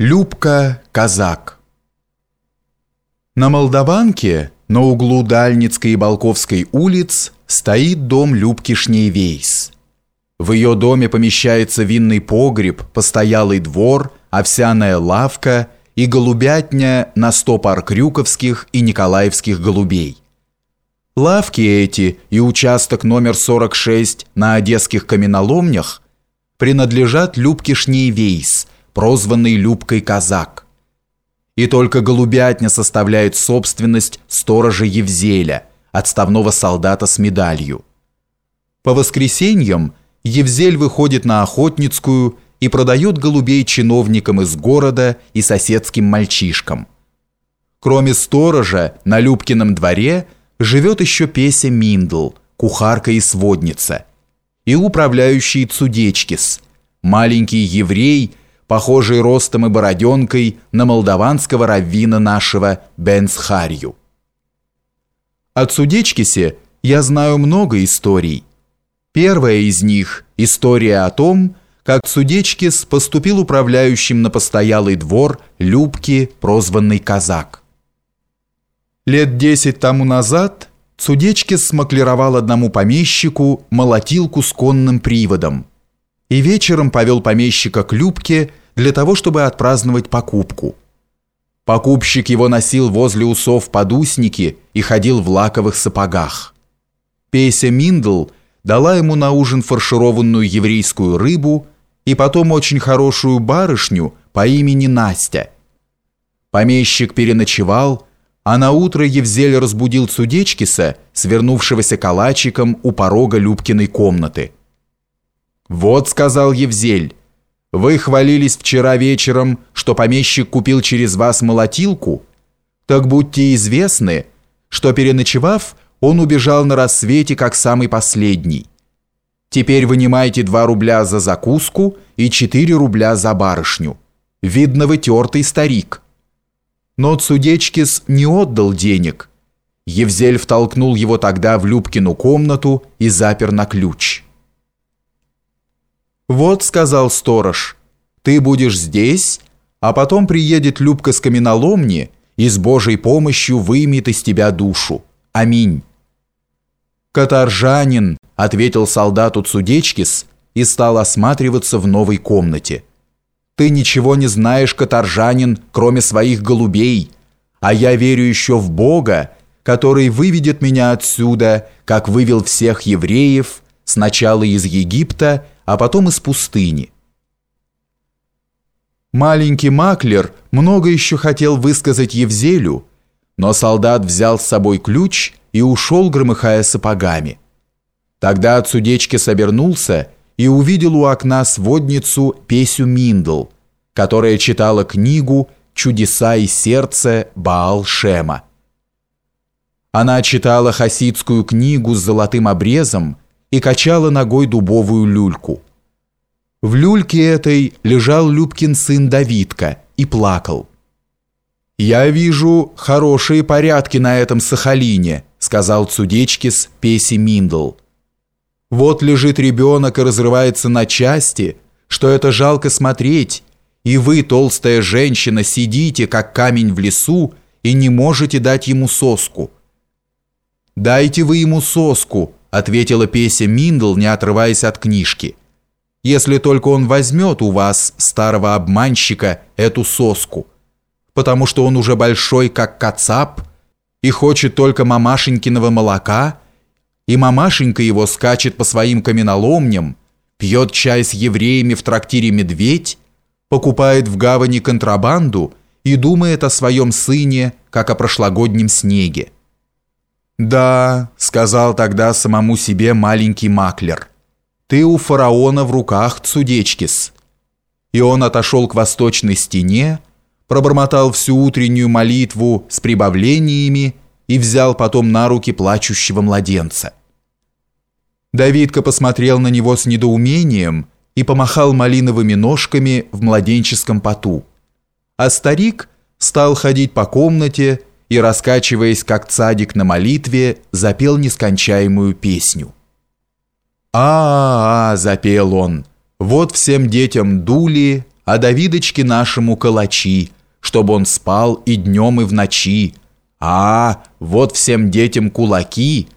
Любка Казак На Молдаванке, на углу Дальницкой и Балковской улиц, стоит дом Любки Шнейвейс. В ее доме помещается винный погреб, постоялый двор, овсяная лавка и голубятня на сто пар крюковских и николаевских голубей. Лавки эти и участок номер 46 на одесских каменоломнях принадлежат Любке Шнейвейс – прозванный Любкой Казак. И только голубятня составляет собственность сторожа Евзеля, отставного солдата с медалью. По воскресеньям Евзель выходит на Охотницкую и продает голубей чиновникам из города и соседским мальчишкам. Кроме сторожа, на Любкином дворе живет еще Песя Миндл, кухарка и сводница, и управляющий Цудечкис, маленький еврей – похожий ростом и бороденкой на молдаванского раввина нашего Бенсхарью. От Судечкисе я знаю много историй. Первая из них – история о том, как Судечкис поступил управляющим на постоялый двор Любки, прозванный Казак. Лет десять тому назад Судечкис смаклировал одному помещику молотилку с конным приводом – и вечером повел помещика к Любке для того, чтобы отпраздновать покупку. Покупщик его носил возле усов подусники и ходил в лаковых сапогах. Песя Миндл дала ему на ужин фаршированную еврейскую рыбу и потом очень хорошую барышню по имени Настя. Помещик переночевал, а на утро Евзель разбудил Судечкиса, свернувшегося калачиком у порога Любкиной комнаты. «Вот», — сказал Евзель, — «вы хвалились вчера вечером, что помещик купил через вас молотилку? Так будьте известны, что, переночевав, он убежал на рассвете, как самый последний. Теперь вынимайте два рубля за закуску и четыре рубля за барышню. Видно, вы тертый старик». Но Цудечкис не отдал денег. Евзель втолкнул его тогда в Любкину комнату и запер на ключ. «Вот», — сказал сторож, — «ты будешь здесь, а потом приедет Любка с каменоломни и с Божьей помощью вымет из тебя душу. Аминь». «Каторжанин», — ответил солдату Цудечкис и стал осматриваться в новой комнате. «Ты ничего не знаешь, каторжанин, кроме своих голубей, а я верю еще в Бога, который выведет меня отсюда, как вывел всех евреев, сначала из Египта, а потом из пустыни. Маленький маклер много еще хотел высказать Евзелю, но солдат взял с собой ключ и ушел, громыхая сапогами. Тогда от судечки собернулся и увидел у окна сводницу Песю Миндл, которая читала книгу «Чудеса и сердце Баал-Шема». Она читала хасидскую книгу с золотым обрезом, и качала ногой дубовую люльку. В люльке этой лежал Любкин сын Давидка и плакал. «Я вижу хорошие порядки на этом Сахалине», сказал Цудечкис Песи Миндл. «Вот лежит ребенок и разрывается на части, что это жалко смотреть, и вы, толстая женщина, сидите, как камень в лесу, и не можете дать ему соску. Дайте вы ему соску, ответила Песя Миндл, не отрываясь от книжки. Если только он возьмет у вас, старого обманщика, эту соску, потому что он уже большой, как кацап, и хочет только мамашенькиного молока, и мамашенька его скачет по своим каменоломням, пьет чай с евреями в трактире «Медведь», покупает в гавани контрабанду и думает о своем сыне, как о прошлогоднем снеге. «Да», — сказал тогда самому себе маленький маклер, «ты у фараона в руках, Цудечкис». И он отошел к восточной стене, пробормотал всю утреннюю молитву с прибавлениями и взял потом на руки плачущего младенца. Давидка посмотрел на него с недоумением и помахал малиновыми ножками в младенческом поту. А старик стал ходить по комнате, и, раскачиваясь как цадик на молитве, запел нескончаемую песню. «А-а-а!» – запел он. «Вот всем детям дули, а Давидочке нашему калачи, чтобы он спал и днем, и в ночи. А, вот всем детям кулаки,